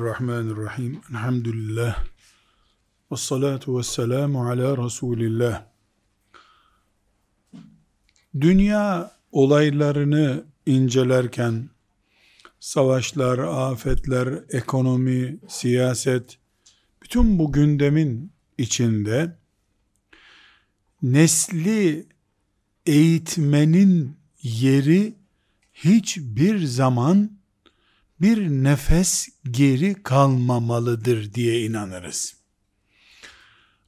Bismillahirrahmanirrahim. Elhamdülillah. Ve salatu ve selamu ala Resulillah. Dünya olaylarını incelerken savaşlar, afetler, ekonomi, siyaset, bütün bu gündemin içinde nesli eğitmenin yeri hiçbir zaman bir nefes geri kalmamalıdır diye inanırız.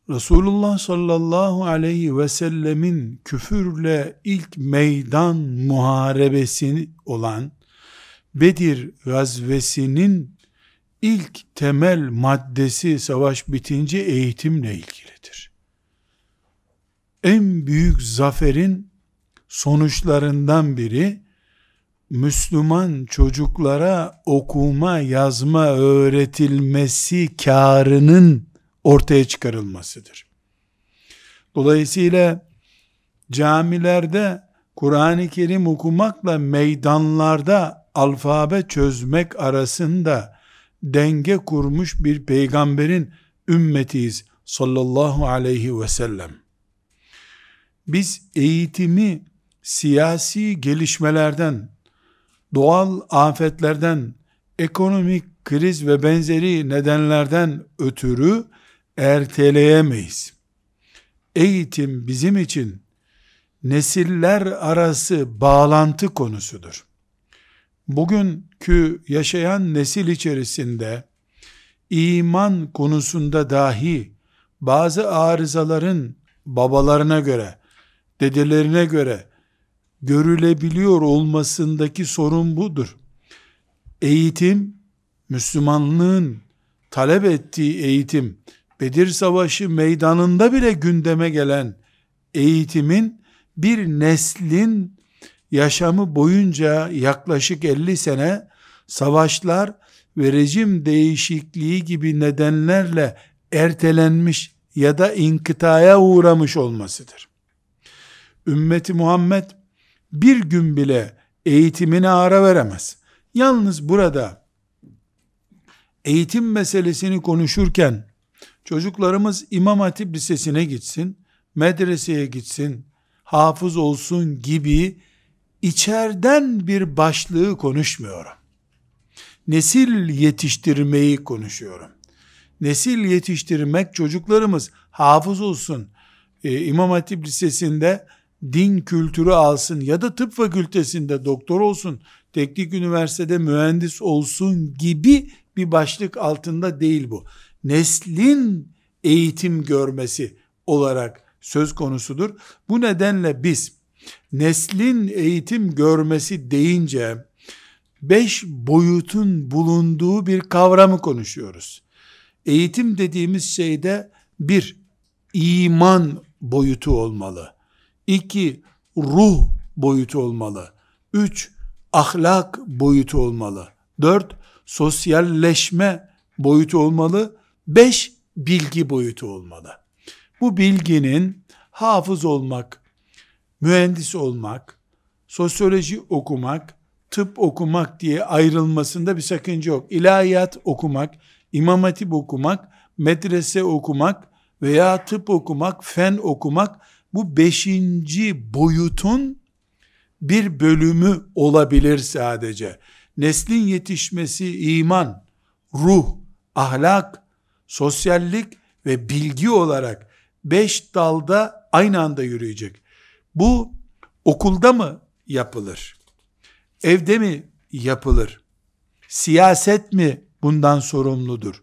Resulullah sallallahu aleyhi ve sellemin küfürle ilk meydan muharebesi olan Bedir gazvesinin ilk temel maddesi savaş bitince eğitimle ilgilidir. En büyük zaferin sonuçlarından biri Müslüman çocuklara okuma yazma öğretilmesi karının ortaya çıkarılmasıdır. Dolayısıyla camilerde Kur'an-ı Kerim okumakla meydanlarda alfabe çözmek arasında denge kurmuş bir peygamberin ümmetiyiz sallallahu aleyhi ve sellem. Biz eğitimi siyasi gelişmelerden, doğal afetlerden, ekonomik kriz ve benzeri nedenlerden ötürü erteleyemeyiz. Eğitim bizim için nesiller arası bağlantı konusudur. Bugünkü yaşayan nesil içerisinde iman konusunda dahi bazı arızaların babalarına göre, dedelerine göre görülebiliyor olmasındaki sorun budur. Eğitim, Müslümanlığın talep ettiği eğitim, Bedir Savaşı meydanında bile gündeme gelen eğitimin bir neslin yaşamı boyunca yaklaşık 50 sene savaşlar ve rejim değişikliği gibi nedenlerle ertelenmiş ya da inkıtaya uğramış olmasıdır. Ümmeti Muhammed bir gün bile eğitimine ara veremez. Yalnız burada eğitim meselesini konuşurken çocuklarımız İmam Hatip Lisesi'ne gitsin, medreseye gitsin, hafız olsun gibi içerden bir başlığı konuşmuyorum. Nesil yetiştirmeyi konuşuyorum. Nesil yetiştirmek çocuklarımız hafız olsun, e, İmam Hatip Lisesi'nde din kültürü alsın ya da tıp fakültesinde doktor olsun, teknik üniversitede mühendis olsun gibi bir başlık altında değil bu. Neslin eğitim görmesi olarak söz konusudur. Bu nedenle biz neslin eğitim görmesi deyince beş boyutun bulunduğu bir kavramı konuşuyoruz. Eğitim dediğimiz şeyde bir iman boyutu olmalı. İki, ruh boyutu olmalı. Üç, ahlak boyutu olmalı. Dört, sosyalleşme boyutu olmalı. Beş, bilgi boyutu olmalı. Bu bilginin hafız olmak, mühendis olmak, sosyoloji okumak, tıp okumak diye ayrılmasında bir sakınca yok. İlahiyat okumak, imam hatip okumak, medrese okumak veya tıp okumak, fen okumak bu beşinci boyutun bir bölümü olabilir sadece. Neslin yetişmesi iman, ruh, ahlak, sosyallik ve bilgi olarak beş dalda aynı anda yürüyecek. Bu okulda mı yapılır? Evde mi yapılır? Siyaset mi bundan sorumludur?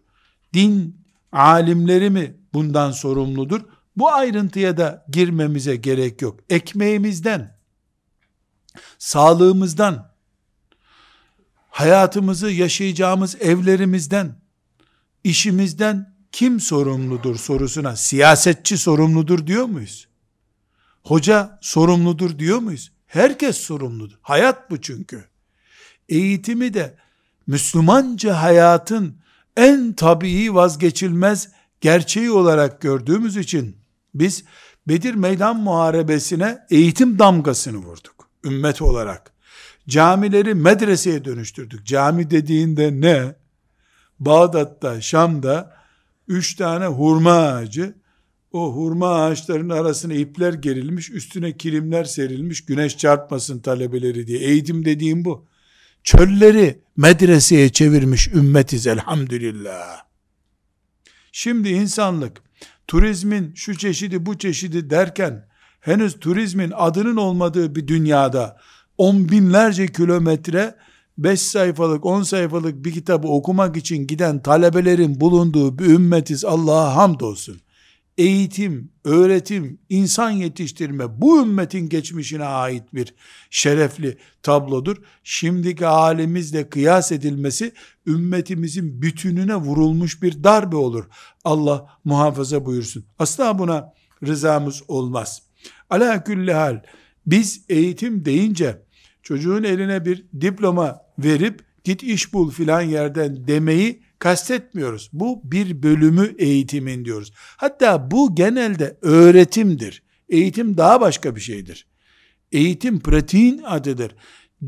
Din alimleri mi bundan sorumludur? Bu ayrıntıya da girmemize gerek yok. Ekmeğimizden, sağlığımızdan, hayatımızı yaşayacağımız evlerimizden, işimizden kim sorumludur sorusuna siyasetçi sorumludur diyor muyuz? Hoca sorumludur diyor muyuz? Herkes sorumludur. Hayat bu çünkü. Eğitimi de Müslümanca hayatın en tabii vazgeçilmez gerçeği olarak gördüğümüz için biz Bedir Meydan Muharebesi'ne eğitim damgasını vurduk. Ümmet olarak. Camileri medreseye dönüştürdük. Cami dediğinde ne? Bağdat'ta, Şam'da üç tane hurma ağacı, o hurma ağaçlarının arasına ipler gerilmiş, üstüne kilimler serilmiş, güneş çarpmasın talebeleri diye. Eğitim dediğim bu. Çölleri medreseye çevirmiş ümmetiz elhamdülillah. Şimdi insanlık turizmin şu çeşidi bu çeşidi derken henüz turizmin adının olmadığı bir dünyada on binlerce kilometre 5 sayfalık 10 sayfalık bir kitabı okumak için giden talebelerin bulunduğu bir ümmetiz Allah'a hamdolsun. Eğitim, öğretim, insan yetiştirme bu ümmetin geçmişine ait bir şerefli tablodur. Şimdiki halimizle kıyas edilmesi ümmetimizin bütününe vurulmuş bir darbe olur. Allah muhafaza buyursun. Asla buna rızamız olmaz. Ala külli hal biz eğitim deyince çocuğun eline bir diploma verip git iş bul filan yerden demeyi kastetmiyoruz. Bu bir bölümü eğitimin diyoruz. Hatta bu genelde öğretimdir. Eğitim daha başka bir şeydir. Eğitim pratiğin adıdır.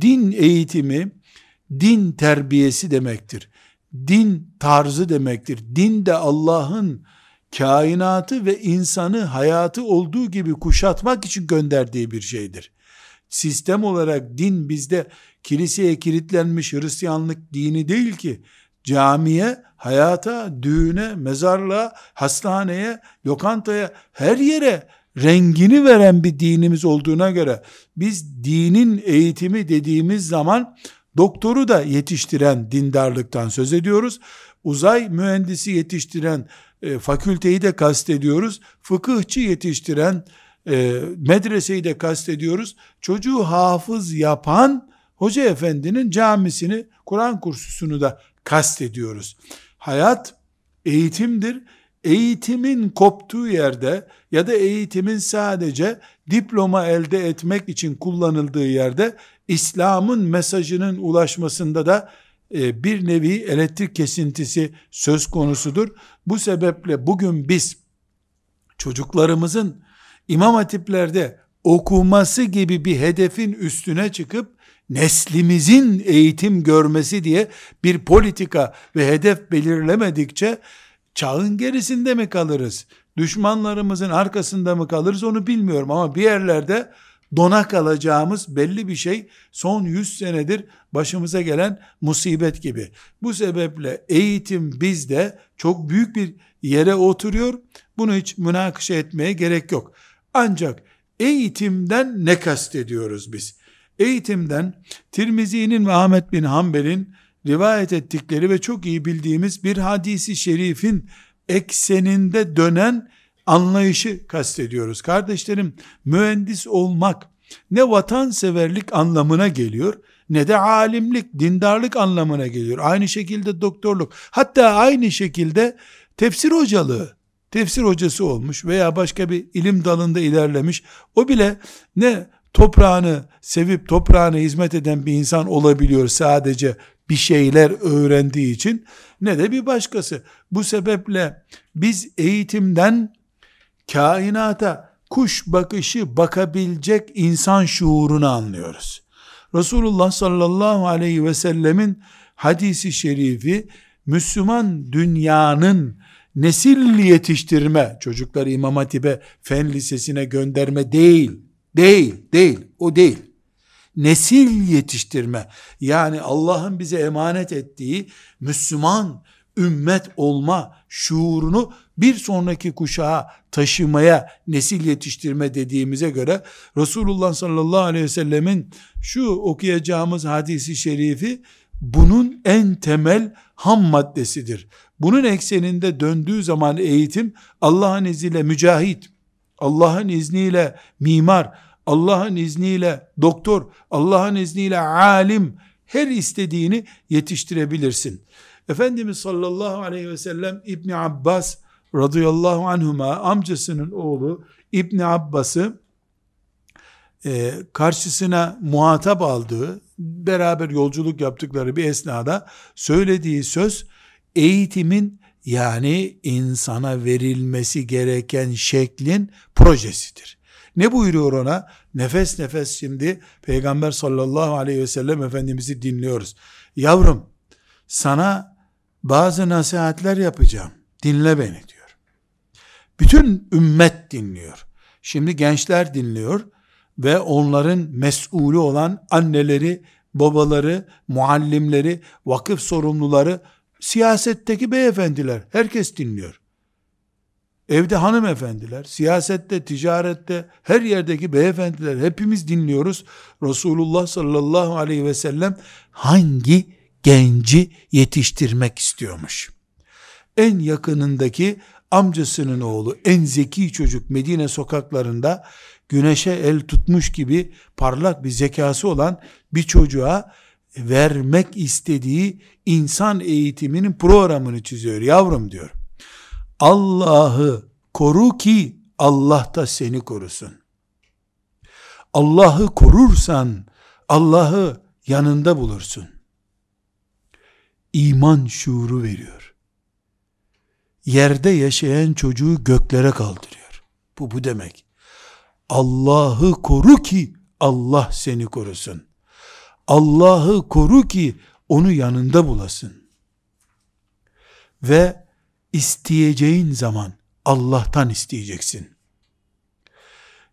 Din eğitimi din terbiyesi demektir. Din tarzı demektir. Din de Allah'ın kainatı ve insanı hayatı olduğu gibi kuşatmak için gönderdiği bir şeydir. Sistem olarak din bizde kiliseye kilitlenmiş Hristiyanlık dini değil ki camiye, hayata, düğüne, mezarlığa, hastaneye, lokantaya, her yere rengini veren bir dinimiz olduğuna göre biz dinin eğitimi dediğimiz zaman doktoru da yetiştiren dindarlıktan söz ediyoruz. Uzay mühendisi yetiştiren e, fakülteyi de kastediyoruz. Fıkıhçı yetiştiren e, medreseyi de kastediyoruz. Çocuğu hafız yapan hoca efendinin camisini, Kur'an kursusunu da kastediyoruz. Hayat eğitimdir. Eğitimin koptuğu yerde ya da eğitimin sadece diploma elde etmek için kullanıldığı yerde İslam'ın mesajının ulaşmasında da e, bir nevi elektrik kesintisi söz konusudur. Bu sebeple bugün biz çocuklarımızın imam hatiplerde okuması gibi bir hedefin üstüne çıkıp neslimizin eğitim görmesi diye bir politika ve hedef belirlemedikçe çağın gerisinde mi kalırız? Düşmanlarımızın arkasında mı kalırız onu bilmiyorum ama bir yerlerde dona kalacağımız belli bir şey son 100 senedir başımıza gelen musibet gibi. Bu sebeple eğitim bizde çok büyük bir yere oturuyor. Bunu hiç münakışa etmeye gerek yok. Ancak eğitimden ne kastediyoruz biz? Eğitimden Tirmizi'nin ve Ahmet bin Hanbel'in rivayet ettikleri ve çok iyi bildiğimiz bir hadisi şerifin ekseninde dönen anlayışı kastediyoruz. Kardeşlerim mühendis olmak ne vatanseverlik anlamına geliyor ne de alimlik, dindarlık anlamına geliyor. Aynı şekilde doktorluk, hatta aynı şekilde tefsir hocalığı, tefsir hocası olmuş veya başka bir ilim dalında ilerlemiş. O bile ne toprağını sevip toprağına hizmet eden bir insan olabiliyor sadece bir şeyler öğrendiği için ne de bir başkası. Bu sebeple biz eğitimden kainata kuş bakışı bakabilecek insan şuurunu anlıyoruz. Resulullah sallallahu aleyhi ve sellemin hadisi şerifi Müslüman dünyanın nesil yetiştirme, çocukları İmam Hatip'e, fen lisesine gönderme değil, değil, değil, o değil. Nesil yetiştirme, yani Allah'ın bize emanet ettiği Müslüman ümmet olma şuurunu bir sonraki kuşağa taşımaya nesil yetiştirme dediğimize göre Resulullah sallallahu aleyhi ve sellemin şu okuyacağımız hadisi şerifi bunun en temel ham maddesidir. Bunun ekseninde döndüğü zaman eğitim Allah'ın izniyle mücahit, Allah'ın izniyle mimar, Allah'ın izniyle doktor, Allah'ın izniyle alim her istediğini yetiştirebilirsin. Efendimiz sallallahu aleyhi ve sellem İbni Abbas radıyallahu anhuma amcasının oğlu İbni Abbas'ı e, karşısına muhatap aldığı, beraber yolculuk yaptıkları bir esnada söylediği söz eğitimin yani insana verilmesi gereken şeklin projesidir. Ne buyuruyor ona? Nefes nefes şimdi Peygamber sallallahu aleyhi ve sellem Efendimiz'i dinliyoruz. Yavrum sana bazı nasihatler yapacağım. Dinle beni diyor. Bütün ümmet dinliyor. Şimdi gençler dinliyor ve onların mesulü olan anneleri, babaları, muallimleri, vakıf sorumluları, siyasetteki beyefendiler, herkes dinliyor. Evde hanımefendiler, siyasette, ticarette, her yerdeki beyefendiler hepimiz dinliyoruz. Resulullah sallallahu aleyhi ve sellem hangi genci yetiştirmek istiyormuş? En yakınındaki amcasının oğlu, en zeki çocuk Medine sokaklarında güneşe el tutmuş gibi parlak bir zekası olan bir çocuğa vermek istediği insan eğitiminin programını çiziyor. Yavrum diyor. Allah'ı koru ki Allah da seni korusun. Allah'ı korursan Allah'ı yanında bulursun. İman şuuru veriyor. Yerde yaşayan çocuğu göklere kaldırıyor. Bu bu demek. Allah'ı koru ki Allah seni korusun. Allah'ı koru ki onu yanında bulasın. Ve isteyeceğin zaman Allah'tan isteyeceksin.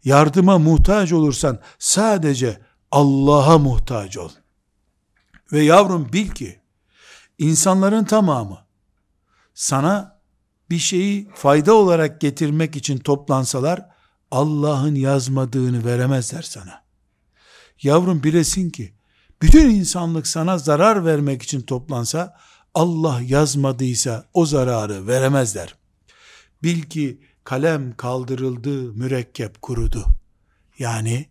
Yardıma muhtaç olursan sadece Allah'a muhtaç ol. Ve yavrum bil ki insanların tamamı sana bir şeyi fayda olarak getirmek için toplansalar Allah'ın yazmadığını veremezler sana. Yavrum bilesin ki bütün insanlık sana zarar vermek için toplansa Allah yazmadıysa o zararı veremezler. Bil ki kalem kaldırıldı, mürekkep kurudu. Yani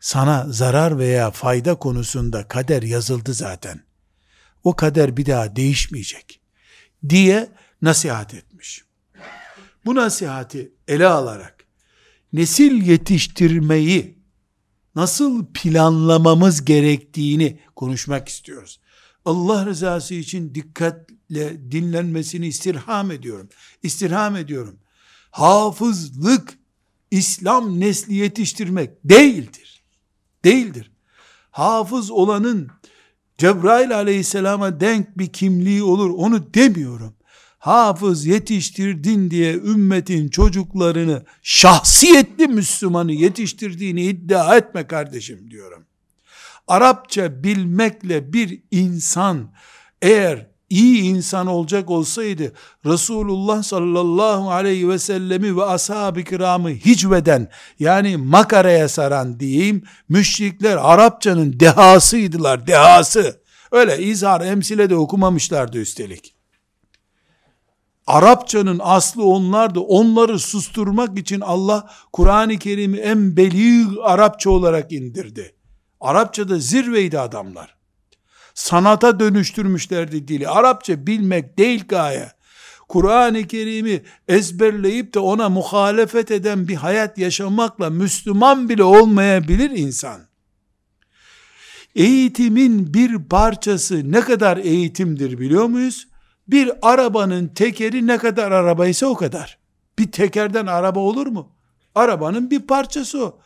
sana zarar veya fayda konusunda kader yazıldı zaten. O kader bir daha değişmeyecek diye nasihat etmiş. Bu nasihati ele alarak nesil yetiştirmeyi nasıl planlamamız gerektiğini konuşmak istiyoruz. Allah rızası için dikkatle dinlenmesini istirham ediyorum. İstirham ediyorum. Hafızlık İslam nesli yetiştirmek değildir. Değildir. Hafız olanın Cebrail aleyhisselama denk bir kimliği olur onu demiyorum. Hafız yetiştirdin diye ümmetin çocuklarını şahsiyetli Müslümanı yetiştirdiğini iddia etme kardeşim diyorum. Arapça bilmekle bir insan eğer iyi insan olacak olsaydı Resulullah sallallahu aleyhi ve sellemi ve ashab-ı kiramı hicveden yani makaraya saran diyeyim müşrikler Arapçanın dehasıydılar dehası öyle izhar emsile de okumamışlardı üstelik Arapçanın aslı onlardı. Onları susturmak için Allah Kur'an-ı Kerim'i en belir Arapça olarak indirdi. Arapçada zirveydi adamlar. Sanata dönüştürmüşlerdi dili. Arapça bilmek değil gaye. Kur'an-ı Kerim'i ezberleyip de ona muhalefet eden bir hayat yaşamakla Müslüman bile olmayabilir insan. Eğitimin bir parçası ne kadar eğitimdir biliyor muyuz? Bir arabanın tekeri ne kadar arabaysa o kadar. Bir tekerden araba olur mu? Arabanın bir parçası o.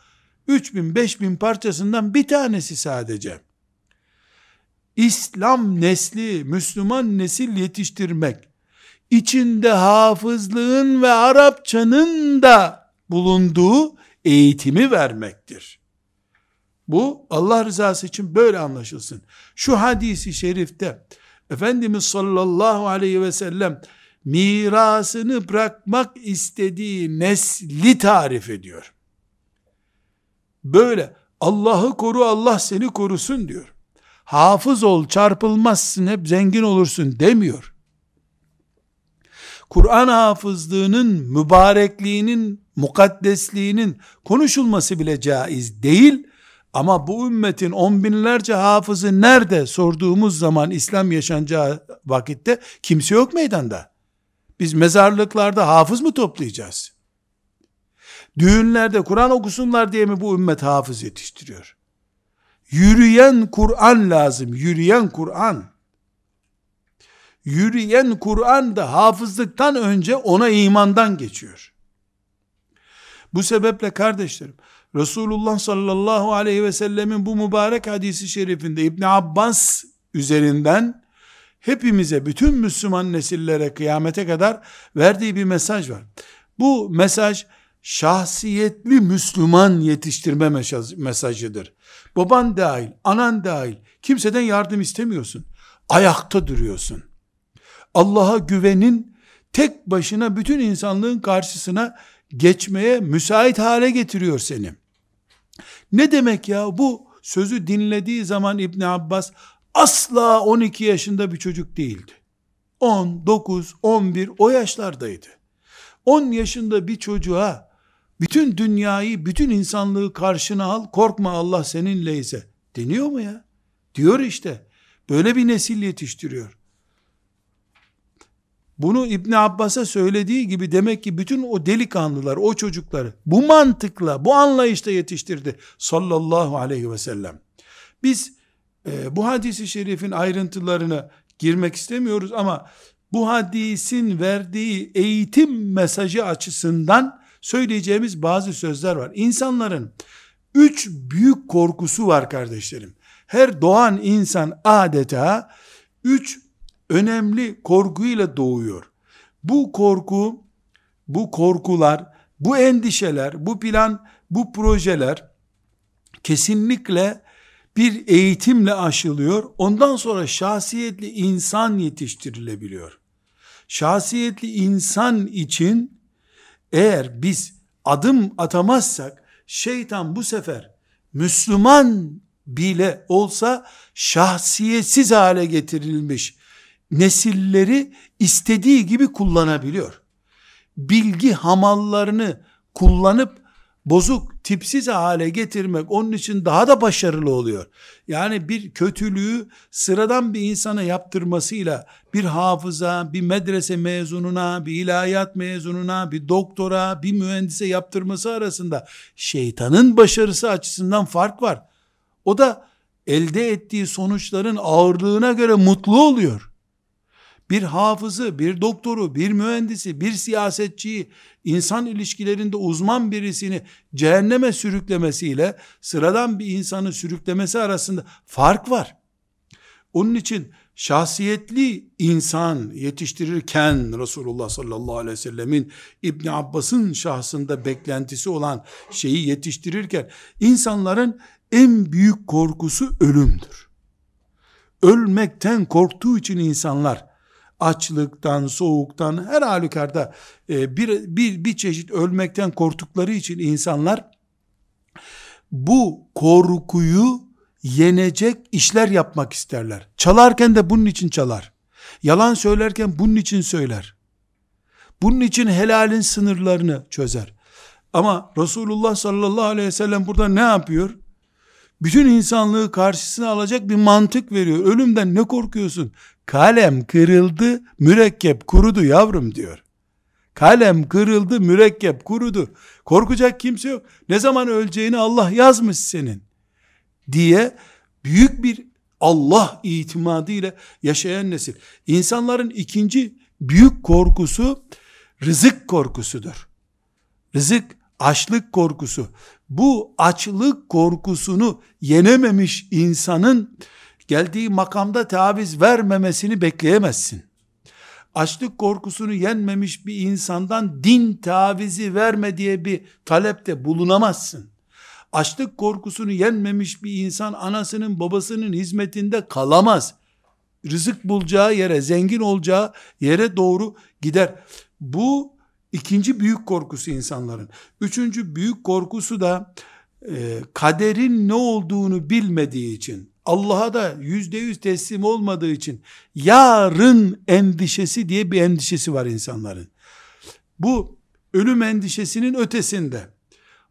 3000 5000 parçasından bir tanesi sadece. İslam nesli, Müslüman nesil yetiştirmek, içinde hafızlığın ve Arapçanın da bulunduğu eğitimi vermektir. Bu Allah rızası için böyle anlaşılsın. Şu hadisi şerifte Efendimiz sallallahu aleyhi ve sellem mirasını bırakmak istediği nesli tarif ediyor. Böyle Allah'ı koru Allah seni korusun diyor. Hafız ol çarpılmazsın hep zengin olursun demiyor. Kur'an hafızlığının mübarekliğinin, mukaddesliğinin konuşulması bile caiz değil. Ama bu ümmetin on binlerce hafızı nerede sorduğumuz zaman İslam yaşanacağı vakitte kimse yok meydanda. Biz mezarlıklarda hafız mı toplayacağız? Düğünlerde Kur'an okusunlar diye mi bu ümmet hafız yetiştiriyor? Yürüyen Kur'an lazım. Yürüyen Kur'an. Yürüyen Kur'an da hafızlıktan önce ona imandan geçiyor. Bu sebeple kardeşlerim, Resulullah sallallahu aleyhi ve sellemin bu mübarek hadisi şerifinde İbn Abbas üzerinden hepimize, bütün Müslüman nesillere kıyamete kadar verdiği bir mesaj var. Bu mesaj şahsiyetli Müslüman yetiştirme mesajıdır. Baban dahil, anan dahil kimseden yardım istemiyorsun. Ayakta duruyorsun. Allah'a güvenin tek başına bütün insanlığın karşısına geçmeye müsait hale getiriyor seni. Ne demek ya bu sözü dinlediği zaman İbn Abbas asla 12 yaşında bir çocuk değildi. 10, 9, 11 o yaşlardaydı. 10 yaşında bir çocuğa bütün dünyayı, bütün insanlığı karşına al, korkma Allah seninleyse deniyor mu ya? Diyor işte. Böyle bir nesil yetiştiriyor. Bunu İbn Abbas'a söylediği gibi demek ki bütün o delikanlılar, o çocukları bu mantıkla, bu anlayışla yetiştirdi sallallahu aleyhi ve sellem. Biz e, bu hadisi şerifin ayrıntılarına girmek istemiyoruz ama bu hadisin verdiği eğitim mesajı açısından söyleyeceğimiz bazı sözler var. İnsanların üç büyük korkusu var kardeşlerim. Her doğan insan adeta üç önemli korkuyla doğuyor. Bu korku, bu korkular, bu endişeler, bu plan, bu projeler kesinlikle bir eğitimle aşılıyor. Ondan sonra şahsiyetli insan yetiştirilebiliyor. Şahsiyetli insan için eğer biz adım atamazsak şeytan bu sefer Müslüman bile olsa şahsiyetsiz hale getirilmiş nesilleri istediği gibi kullanabiliyor. Bilgi hamallarını kullanıp bozuk, tipsiz hale getirmek onun için daha da başarılı oluyor. Yani bir kötülüğü sıradan bir insana yaptırmasıyla bir hafıza, bir medrese mezununa, bir ilahiyat mezununa, bir doktora, bir mühendise yaptırması arasında şeytanın başarısı açısından fark var. O da elde ettiği sonuçların ağırlığına göre mutlu oluyor bir hafızı, bir doktoru, bir mühendisi, bir siyasetçiyi, insan ilişkilerinde uzman birisini cehenneme sürüklemesiyle sıradan bir insanı sürüklemesi arasında fark var. Onun için şahsiyetli insan yetiştirirken Resulullah sallallahu aleyhi ve sellemin İbni Abbas'ın şahsında beklentisi olan şeyi yetiştirirken insanların en büyük korkusu ölümdür. Ölmekten korktuğu için insanlar açlıktan, soğuktan, her halükarda e, bir, bir, bir çeşit ölmekten korktukları için insanlar bu korkuyu yenecek işler yapmak isterler. Çalarken de bunun için çalar. Yalan söylerken bunun için söyler. Bunun için helalin sınırlarını çözer. Ama Resulullah sallallahu aleyhi ve sellem burada ne yapıyor? Bütün insanlığı karşısına alacak bir mantık veriyor. Ölümden ne korkuyorsun? Kalem kırıldı, mürekkep kurudu yavrum diyor. Kalem kırıldı, mürekkep kurudu. Korkacak kimse yok. Ne zaman öleceğini Allah yazmış senin. Diye büyük bir Allah itimadı ile yaşayan nesil. İnsanların ikinci büyük korkusu rızık korkusudur. Rızık, açlık korkusu. Bu açlık korkusunu yenememiş insanın geldiği makamda taviz vermemesini bekleyemezsin. Açlık korkusunu yenmemiş bir insandan din tavizi verme diye bir talepte bulunamazsın. Açlık korkusunu yenmemiş bir insan anasının babasının hizmetinde kalamaz. Rızık bulacağı yere, zengin olacağı yere doğru gider. Bu ikinci büyük korkusu insanların. Üçüncü büyük korkusu da e, kaderin ne olduğunu bilmediği için Allah'a da yüzde yüz teslim olmadığı için yarın endişesi diye bir endişesi var insanların. Bu ölüm endişesinin ötesinde,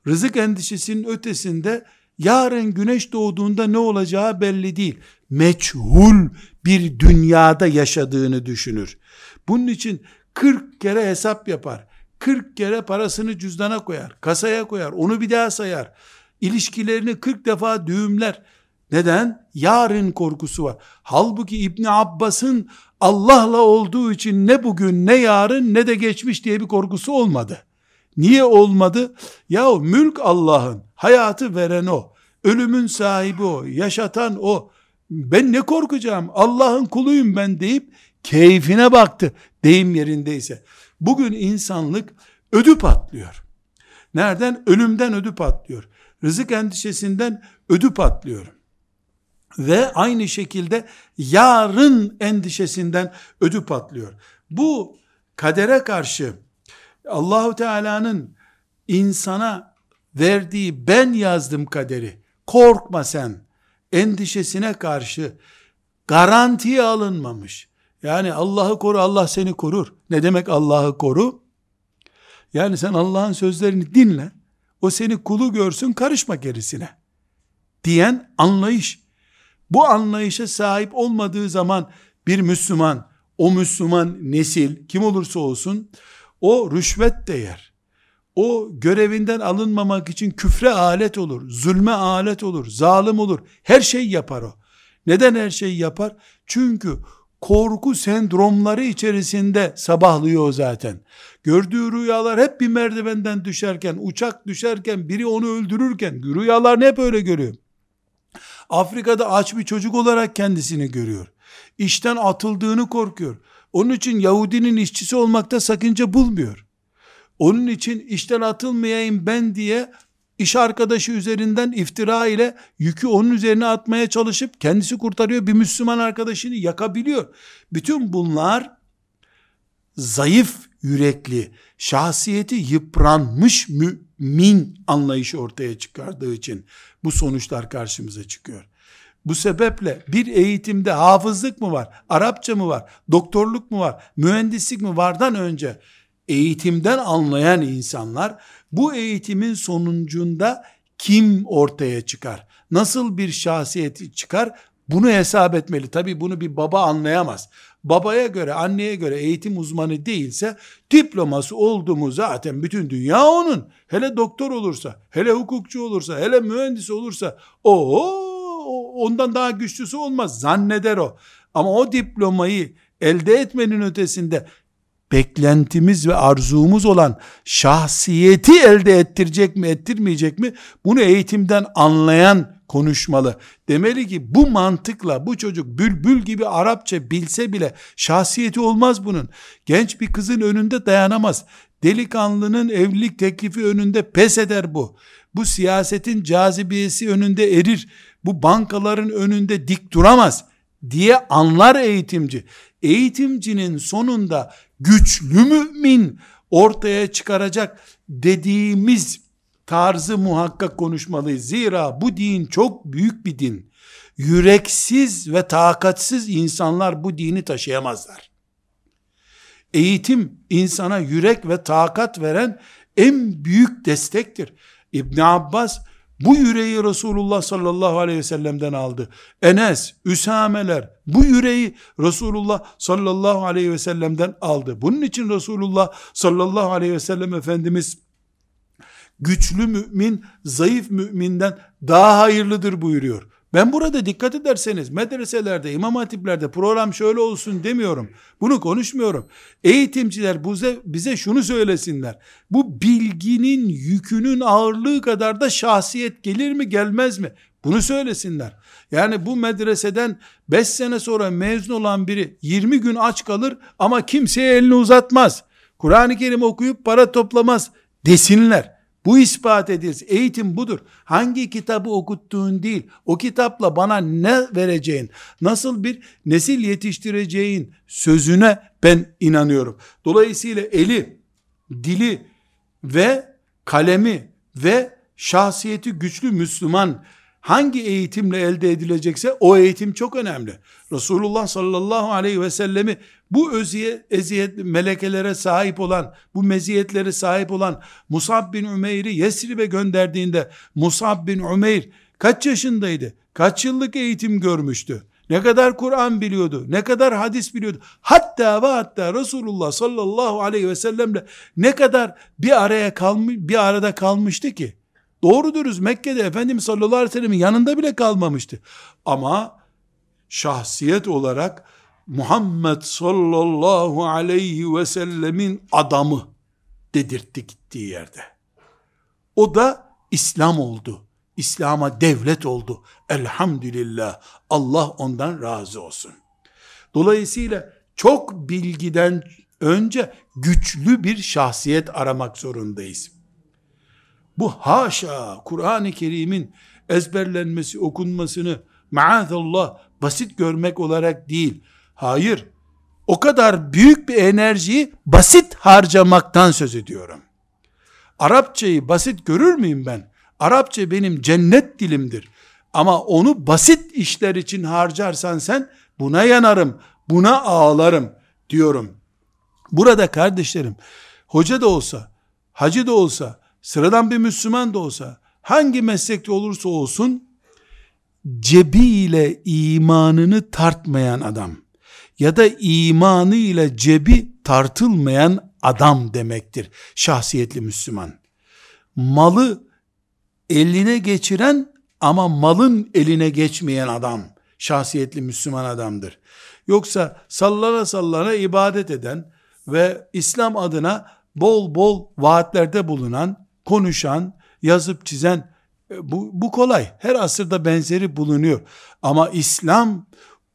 rızık endişesinin ötesinde yarın güneş doğduğunda ne olacağı belli değil. Meçhul bir dünyada yaşadığını düşünür. Bunun için 40 kere hesap yapar. 40 kere parasını cüzdana koyar, kasaya koyar, onu bir daha sayar. İlişkilerini 40 defa düğümler. Neden? Yarın korkusu var. Halbuki İbni Abbas'ın Allah'la olduğu için ne bugün ne yarın ne de geçmiş diye bir korkusu olmadı. Niye olmadı? Ya mülk Allah'ın, hayatı veren o, ölümün sahibi o, yaşatan o. Ben ne korkacağım? Allah'ın kuluyum ben deyip keyfine baktı deyim yerindeyse. Bugün insanlık ödü patlıyor. Nereden? Ölümden ödü patlıyor. Rızık endişesinden ödü patlıyor. Ve aynı şekilde yarın endişesinden ödü patlıyor. Bu kadere karşı Allahu Teala'nın insana verdiği ben yazdım kaderi. Korkma sen. Endişesine karşı garantiye alınmamış. Yani Allah'ı koru, Allah seni korur. Ne demek Allah'ı koru? Yani sen Allah'ın sözlerini dinle. O seni kulu görsün, karışma gerisine. Diyen anlayış. Bu anlayışa sahip olmadığı zaman bir Müslüman, o Müslüman nesil kim olursa olsun o rüşvet de yer. O görevinden alınmamak için küfre alet olur, zulme alet olur, zalim olur. Her şey yapar o. Neden her şeyi yapar? Çünkü korku sendromları içerisinde sabahlıyor zaten. Gördüğü rüyalar hep bir merdivenden düşerken, uçak düşerken, biri onu öldürürken, rüyalarını hep öyle görüyor. Afrika'da aç bir çocuk olarak kendisini görüyor. İşten atıldığını korkuyor. Onun için Yahudinin işçisi olmakta sakınca bulmuyor. Onun için işten atılmayayım ben diye iş arkadaşı üzerinden iftira ile yükü onun üzerine atmaya çalışıp kendisi kurtarıyor. Bir Müslüman arkadaşını yakabiliyor. Bütün bunlar zayıf yürekli, şahsiyeti yıpranmış mümin anlayışı ortaya çıkardığı için bu sonuçlar karşımıza çıkıyor. Bu sebeple bir eğitimde hafızlık mı var, Arapça mı var, doktorluk mu var, mühendislik mi vardan önce eğitimden anlayan insanlar bu eğitimin sonucunda kim ortaya çıkar? Nasıl bir şahsiyet çıkar? Bunu hesap etmeli. Tabi bunu bir baba anlayamaz. Babaya göre, anneye göre eğitim uzmanı değilse diploması oldu mu zaten bütün dünya onun. Hele doktor olursa, hele hukukçu olursa, hele mühendis olursa o ondan daha güçlüsü olmaz zanneder o. Ama o diplomayı elde etmenin ötesinde beklentimiz ve arzumuz olan şahsiyeti elde ettirecek mi ettirmeyecek mi bunu eğitimden anlayan konuşmalı. Demeli ki bu mantıkla bu çocuk bülbül gibi Arapça bilse bile şahsiyeti olmaz bunun. Genç bir kızın önünde dayanamaz. Delikanlının evlilik teklifi önünde pes eder bu. Bu siyasetin cazibiyesi önünde erir. Bu bankaların önünde dik duramaz diye anlar eğitimci. Eğitimcinin sonunda güçlü mümin ortaya çıkaracak dediğimiz tarzı muhakkak konuşmalıyız. Zira bu din çok büyük bir din. Yüreksiz ve takatsiz insanlar bu dini taşıyamazlar. Eğitim insana yürek ve takat veren en büyük destektir. İbn Abbas bu yüreği Resulullah sallallahu aleyhi ve sellem'den aldı. Enes, Üsameler bu yüreği Resulullah sallallahu aleyhi ve sellem'den aldı. Bunun için Resulullah sallallahu aleyhi ve sellem Efendimiz güçlü mümin zayıf müminden daha hayırlıdır buyuruyor. Ben burada dikkat ederseniz medreselerde, imam hatiplerde program şöyle olsun demiyorum. Bunu konuşmuyorum. Eğitimciler bize, bize şunu söylesinler. Bu bilginin yükünün ağırlığı kadar da şahsiyet gelir mi gelmez mi? Bunu söylesinler. Yani bu medreseden 5 sene sonra mezun olan biri 20 gün aç kalır ama kimseye elini uzatmaz. Kur'an-ı Kerim okuyup para toplamaz desinler. Bu ispat edilsin. Eğitim budur. Hangi kitabı okuttuğun değil, o kitapla bana ne vereceğin, nasıl bir nesil yetiştireceğin sözüne ben inanıyorum. Dolayısıyla eli, dili ve kalemi ve şahsiyeti güçlü Müslüman hangi eğitimle elde edilecekse o eğitim çok önemli. Resulullah sallallahu aleyhi ve sellemi bu öziyet, eziyet melekelere sahip olan, bu meziyetlere sahip olan Musab bin Ümeyr'i Yesrib'e gönderdiğinde Musab bin Ümeyr kaç yaşındaydı? Kaç yıllık eğitim görmüştü? Ne kadar Kur'an biliyordu? Ne kadar hadis biliyordu? Hatta ve hatta Resulullah sallallahu aleyhi ve sellemle ne kadar bir araya kalmış, bir arada kalmıştı ki? Doğruduruz Mekke'de Efendimiz sallallahu aleyhi ve sellemin yanında bile kalmamıştı. Ama şahsiyet olarak Muhammed sallallahu aleyhi ve sellemin adamı dedirtti gittiği yerde. O da İslam oldu. İslam'a devlet oldu. Elhamdülillah. Allah ondan razı olsun. Dolayısıyla çok bilgiden önce güçlü bir şahsiyet aramak zorundayız. Bu haşa Kur'an-ı Kerim'in ezberlenmesi, okunmasını maazallah basit görmek olarak değil. Hayır. O kadar büyük bir enerjiyi basit harcamaktan söz ediyorum. Arapçayı basit görür müyüm ben? Arapça benim cennet dilimdir. Ama onu basit işler için harcarsan sen buna yanarım, buna ağlarım diyorum. Burada kardeşlerim, hoca da olsa, hacı da olsa, sıradan bir Müslüman da olsa, hangi meslekte olursa olsun, cebiyle imanını tartmayan adam ya da imanı ile cebi tartılmayan adam demektir. Şahsiyetli Müslüman. Malı eline geçiren ama malın eline geçmeyen adam şahsiyetli Müslüman adamdır. Yoksa sallana sallana ibadet eden ve İslam adına bol bol vaatlerde bulunan, konuşan, yazıp çizen e, bu, bu kolay. Her asırda benzeri bulunuyor. Ama İslam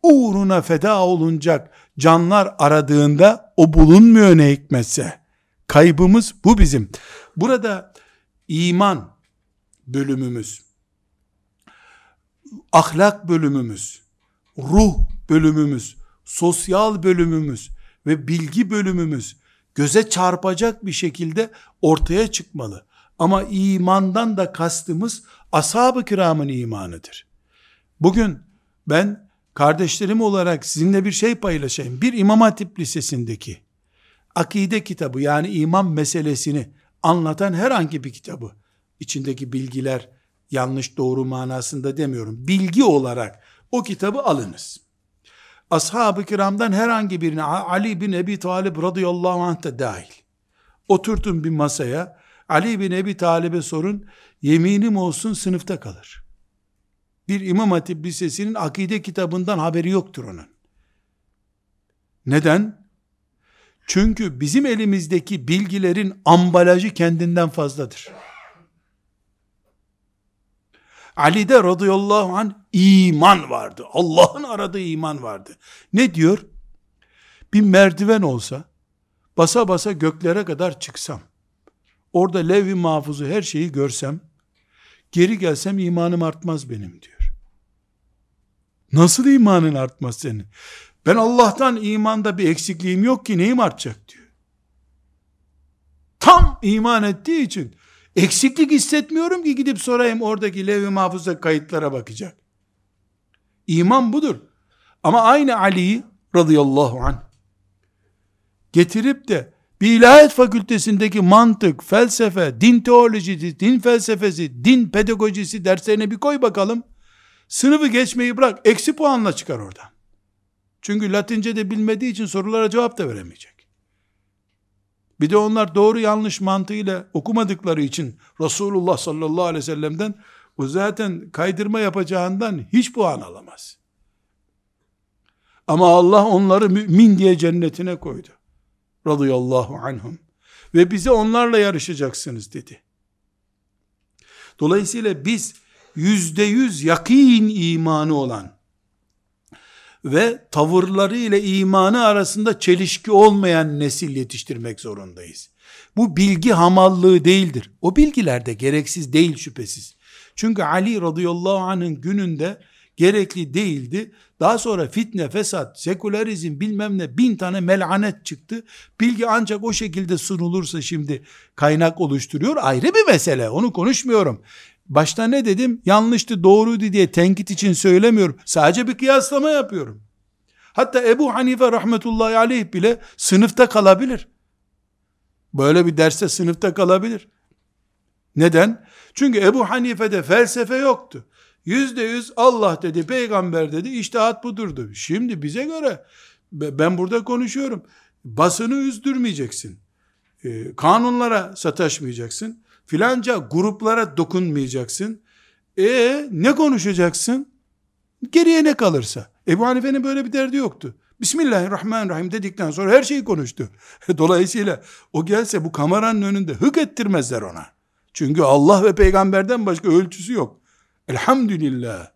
uğruna feda olunacak canlar aradığında o bulunmuyor ne hikmetse. Kaybımız bu bizim. Burada iman bölümümüz, ahlak bölümümüz, ruh bölümümüz, sosyal bölümümüz ve bilgi bölümümüz göze çarpacak bir şekilde ortaya çıkmalı. Ama imandan da kastımız ashab-ı kiramın imanıdır. Bugün ben kardeşlerim olarak sizinle bir şey paylaşayım. Bir İmam Hatip Lisesi'ndeki akide kitabı yani iman meselesini anlatan herhangi bir kitabı içindeki bilgiler yanlış doğru manasında demiyorum. Bilgi olarak o kitabı alınız. Ashab-ı kiramdan herhangi birine Ali bin Ebi Talib radıyallahu anh da dahil. Oturtun bir masaya Ali bin Ebi Talib'e sorun yeminim olsun sınıfta kalır. Bir İmam Hatip Lisesi'nin akide kitabından haberi yoktur onun. Neden? Çünkü bizim elimizdeki bilgilerin ambalajı kendinden fazladır. Ali'de radıyallahu an iman vardı. Allah'ın aradığı iman vardı. Ne diyor? Bir merdiven olsa, basa basa göklere kadar çıksam, orada levh-i mahfuzu her şeyi görsem, geri gelsem imanım artmaz benim diyor. Nasıl imanın artmaz senin? Ben Allah'tan imanda bir eksikliğim yok ki neyim artacak diyor. Tam iman ettiği için eksiklik hissetmiyorum ki gidip sorayım oradaki levh-i mahfuzda kayıtlara bakacak. İman budur. Ama aynı Ali'yi radıyallahu anh getirip de bir ilahiyat fakültesindeki mantık, felsefe, din teolojisi, din felsefesi, din pedagojisi derslerine bir koy bakalım. Sınıfı geçmeyi bırak. Eksi puanla çıkar oradan. Çünkü Latince de bilmediği için sorulara cevap da veremeyecek. Bir de onlar doğru yanlış mantığıyla okumadıkları için Resulullah sallallahu aleyhi ve sellem'den o zaten kaydırma yapacağından hiç puan alamaz. Ama Allah onları mümin diye cennetine koydu. Radıyallahu anhum. Ve bize onlarla yarışacaksınız dedi. Dolayısıyla biz yüzde yüz yakin imanı olan ve tavırları ile imanı arasında çelişki olmayan nesil yetiştirmek zorundayız. Bu bilgi hamallığı değildir. O bilgiler de gereksiz değil şüphesiz. Çünkü Ali radıyallahu anh'ın gününde gerekli değildi. Daha sonra fitne, fesat, sekülerizm bilmem ne bin tane melanet çıktı. Bilgi ancak o şekilde sunulursa şimdi kaynak oluşturuyor. Ayrı bir mesele. Onu konuşmuyorum. Başta ne dedim? Yanlıştı, doğruydu diye tenkit için söylemiyorum. Sadece bir kıyaslama yapıyorum. Hatta Ebu Hanife rahmetullahi aleyh bile sınıfta kalabilir. Böyle bir derste sınıfta kalabilir. Neden? Çünkü Ebu Hanife'de felsefe yoktu. Yüzde yüz Allah dedi, peygamber dedi, iştihat budurdu. Şimdi bize göre, ben burada konuşuyorum, basını üzdürmeyeceksin. Ee, kanunlara sataşmayacaksın. Filanca gruplara dokunmayacaksın. E ne konuşacaksın? Geriye ne kalırsa. Ebu Hanife'nin böyle bir derdi yoktu. Bismillahirrahmanirrahim dedikten sonra her şeyi konuştu. Dolayısıyla o gelse bu kameranın önünde hık ettirmezler ona. Çünkü Allah ve peygamberden başka ölçüsü yok. Elhamdülillah.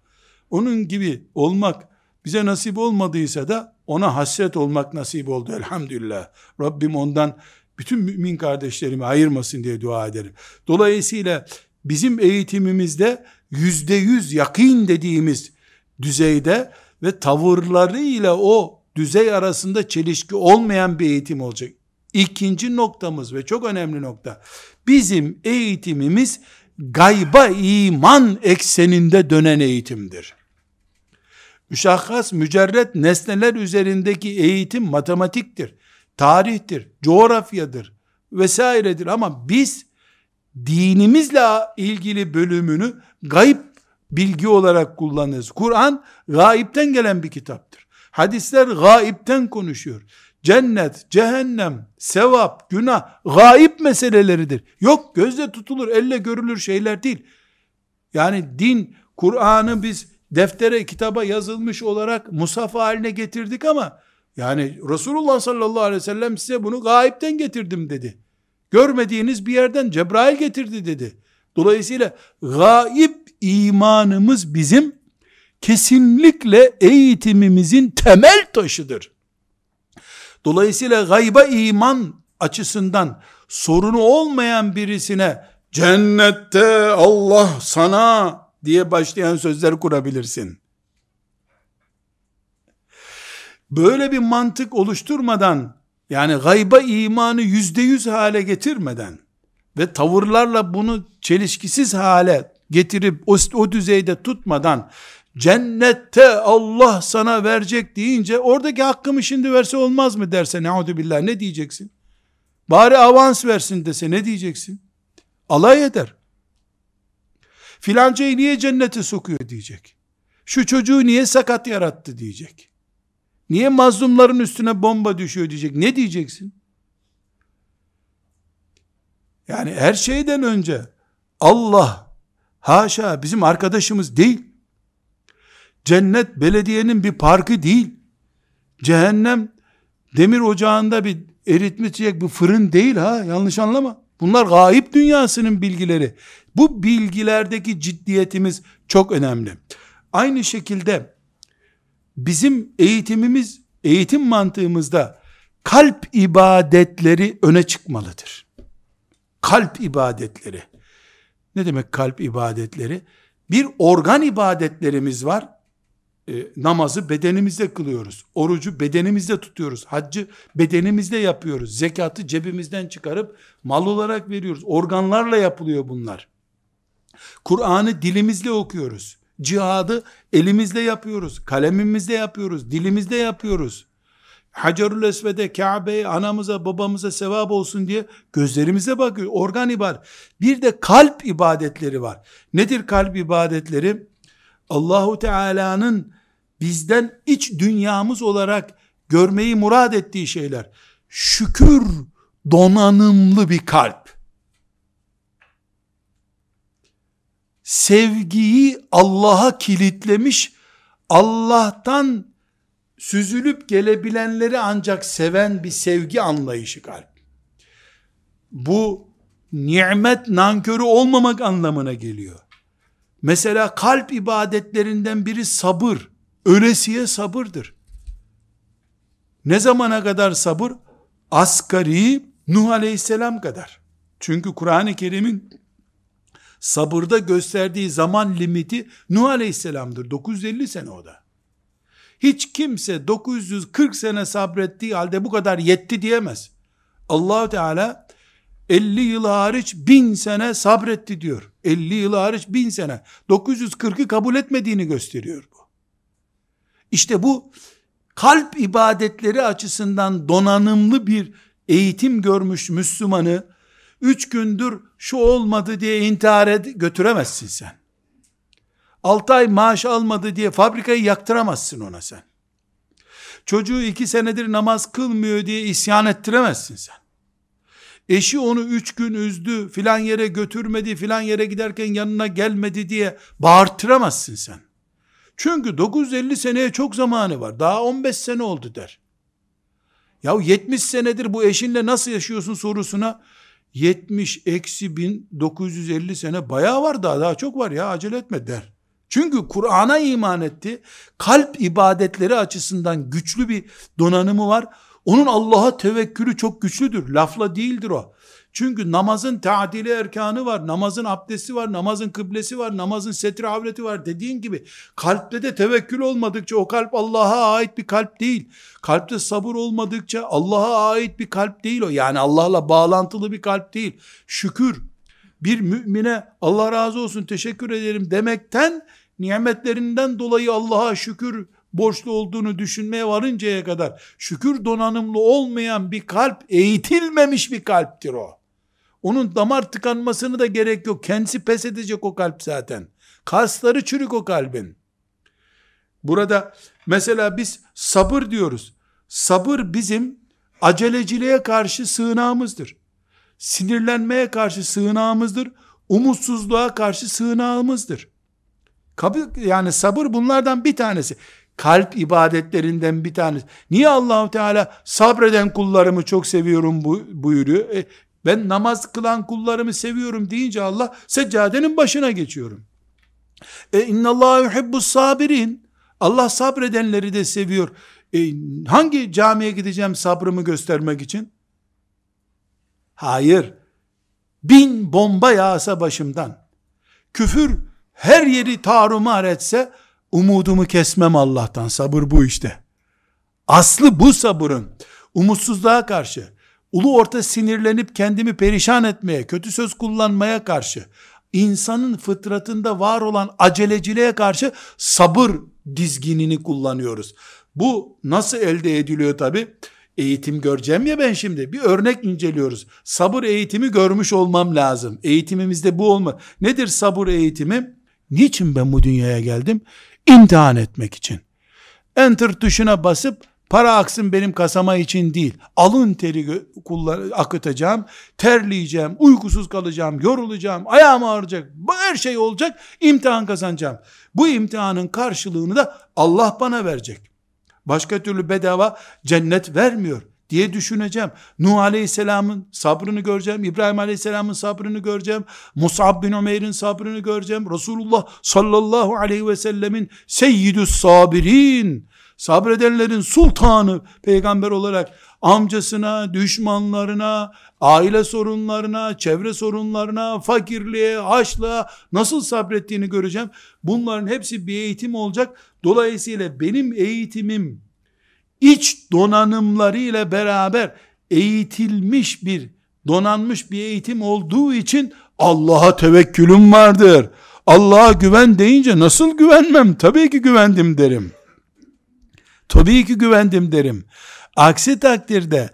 Onun gibi olmak bize nasip olmadıysa da ona hasret olmak nasip oldu elhamdülillah. Rabbim ondan bütün mümin kardeşlerimi ayırmasın diye dua ederim. Dolayısıyla bizim eğitimimizde yüzde yüz yakin dediğimiz düzeyde ve tavırlarıyla o düzey arasında çelişki olmayan bir eğitim olacak. İkinci noktamız ve çok önemli nokta. Bizim eğitimimiz gayba iman ekseninde dönen eğitimdir. Müşahhas, mücerret nesneler üzerindeki eğitim matematiktir, tarihtir, coğrafyadır vesairedir ama biz dinimizle ilgili bölümünü gayb bilgi olarak kullanırız. Kur'an gaipten gelen bir kitaptır. Hadisler gaipten konuşuyor. Cennet, cehennem, sevap, günah, gaip meseleleridir. Yok gözle tutulur, elle görülür şeyler değil. Yani din, Kur'an'ı biz deftere, kitaba yazılmış olarak musaf haline getirdik ama yani Resulullah sallallahu aleyhi ve sellem size bunu gaipten getirdim dedi. Görmediğiniz bir yerden Cebrail getirdi dedi. Dolayısıyla gaib imanımız bizim kesinlikle eğitimimizin temel taşıdır. Dolayısıyla gayba iman açısından sorunu olmayan birisine cennette Allah sana diye başlayan sözler kurabilirsin. Böyle bir mantık oluşturmadan yani gayba imanı yüzde yüz hale getirmeden ve tavırlarla bunu çelişkisiz hale getirip o, o düzeyde tutmadan cennette Allah sana verecek deyince oradaki hakkımı şimdi verse olmaz mı derse billah ne diyeceksin? Bari avans versin dese ne diyeceksin? Alay eder. Filancayı niye cennete sokuyor diyecek. Şu çocuğu niye sakat yarattı diyecek. Niye mazlumların üstüne bomba düşüyor diyecek. Ne diyeceksin? Yani her şeyden önce Allah haşa bizim arkadaşımız değil. Cennet belediyenin bir parkı değil. Cehennem demir ocağında bir eritmeyecek bir fırın değil ha yanlış anlama. Bunlar gayip dünyasının bilgileri. Bu bilgilerdeki ciddiyetimiz çok önemli. Aynı şekilde bizim eğitimimiz, eğitim mantığımızda kalp ibadetleri öne çıkmalıdır. Kalp ibadetleri. Ne demek kalp ibadetleri? Bir organ ibadetlerimiz var. E, namazı bedenimizde kılıyoruz. Orucu bedenimizde tutuyoruz. Haccı bedenimizde yapıyoruz. Zekatı cebimizden çıkarıp mal olarak veriyoruz. Organlarla yapılıyor bunlar. Kur'an'ı dilimizle okuyoruz. Cihadı elimizle yapıyoruz. Kalemimizle yapıyoruz. Dilimizde yapıyoruz. Hacerül Esved'e, Kabe'ye, anamıza, babamıza sevap olsun diye gözlerimize bakıyor. Organ ibadet. Bir de kalp ibadetleri var. Nedir kalp ibadetleri? Allahu Teala'nın bizden iç dünyamız olarak görmeyi murad ettiği şeyler. Şükür donanımlı bir kalp. Sevgiyi Allah'a kilitlemiş, Allah'tan süzülüp gelebilenleri ancak seven bir sevgi anlayışı kalp. Bu nimet nankörü olmamak anlamına geliyor. Mesela kalp ibadetlerinden biri sabır. Ölesiye sabırdır. Ne zamana kadar sabır? Asgari Nuh aleyhisselam kadar. Çünkü Kur'an-ı Kerim'in sabırda gösterdiği zaman limiti Nuh aleyhisselamdır. 950 sene o da. Hiç kimse 940 sene sabrettiği halde bu kadar yetti diyemez. Allahu Teala 50 yıl hariç 1000 sene sabretti diyor. 50 yıl hariç 1000 sene. 940'ı kabul etmediğini gösteriyor bu. İşte bu kalp ibadetleri açısından donanımlı bir eğitim görmüş Müslümanı üç gündür şu olmadı diye intihar ed götüremezsin sen. 6 ay maaş almadı diye fabrikayı yaktıramazsın ona sen. Çocuğu iki senedir namaz kılmıyor diye isyan ettiremezsin sen. Eşi onu üç gün üzdü, filan yere götürmedi, filan yere giderken yanına gelmedi diye bağırtıramazsın sen. Çünkü 950 seneye çok zamanı var. Daha 15 sene oldu der. Ya 70 senedir bu eşinle nasıl yaşıyorsun sorusuna 70 eksi 1950 sene bayağı var daha daha çok var ya acele etme der. Çünkü Kur'an'a iman etti. Kalp ibadetleri açısından güçlü bir donanımı var. Onun Allah'a tevekkülü çok güçlüdür. Lafla değildir o. Çünkü namazın tadili erkanı var, namazın abdesti var, namazın kıblesi var, namazın setri avreti var dediğin gibi kalpte de tevekkül olmadıkça o kalp Allah'a ait bir kalp değil. Kalpte sabır olmadıkça Allah'a ait bir kalp değil o. Yani Allah'la bağlantılı bir kalp değil. Şükür bir mümine Allah razı olsun teşekkür ederim demekten nimetlerinden dolayı Allah'a şükür borçlu olduğunu düşünmeye varıncaya kadar şükür donanımlı olmayan bir kalp eğitilmemiş bir kalptir o. Onun damar tıkanmasını da gerek yok. Kendisi pes edecek o kalp zaten. Kasları çürük o kalbin. Burada mesela biz sabır diyoruz. Sabır bizim aceleciliğe karşı sığınağımızdır. Sinirlenmeye karşı sığınağımızdır. Umutsuzluğa karşı sığınağımızdır. Yani sabır bunlardan bir tanesi. Kalp ibadetlerinden bir tanesi. Niye Allahu Teala sabreden kullarımı çok seviyorum buyuruyor? E, ben namaz kılan kullarımı seviyorum deyince Allah seccadenin başına geçiyorum. E innallahu yuhibbus sabirin. Allah sabredenleri de seviyor. E, hangi camiye gideceğim sabrımı göstermek için? Hayır. Bin bomba yağsa başımdan. Küfür her yeri tarumar etse umudumu kesmem Allah'tan. Sabır bu işte. Aslı bu sabırın. Umutsuzluğa karşı, ulu orta sinirlenip kendimi perişan etmeye, kötü söz kullanmaya karşı, insanın fıtratında var olan aceleciliğe karşı sabır dizginini kullanıyoruz. Bu nasıl elde ediliyor tabi? Eğitim göreceğim ya ben şimdi. Bir örnek inceliyoruz. Sabır eğitimi görmüş olmam lazım. Eğitimimizde bu olma. Nedir sabır eğitimi? Niçin ben bu dünyaya geldim? İmtihan etmek için. Enter tuşuna basıp Para aksın benim kasama için değil. Alın teri akıtacağım, terleyeceğim, uykusuz kalacağım, yorulacağım, ayağım ağrıyacak, her şey olacak, imtihan kazanacağım. Bu imtihanın karşılığını da Allah bana verecek. Başka türlü bedava cennet vermiyor diye düşüneceğim. Nuh Aleyhisselam'ın sabrını göreceğim. İbrahim Aleyhisselam'ın sabrını göreceğim. Musab bin Umeyr'in sabrını göreceğim. Resulullah sallallahu aleyhi ve sellemin seyyidü sabirin sabredenlerin sultanı peygamber olarak amcasına, düşmanlarına, aile sorunlarına, çevre sorunlarına, fakirliğe, açlığa nasıl sabrettiğini göreceğim. Bunların hepsi bir eğitim olacak. Dolayısıyla benim eğitimim iç donanımları ile beraber eğitilmiş bir, donanmış bir eğitim olduğu için Allah'a tevekkülüm vardır. Allah'a güven deyince nasıl güvenmem? Tabii ki güvendim derim. Tabii ki güvendim derim. Aksi takdirde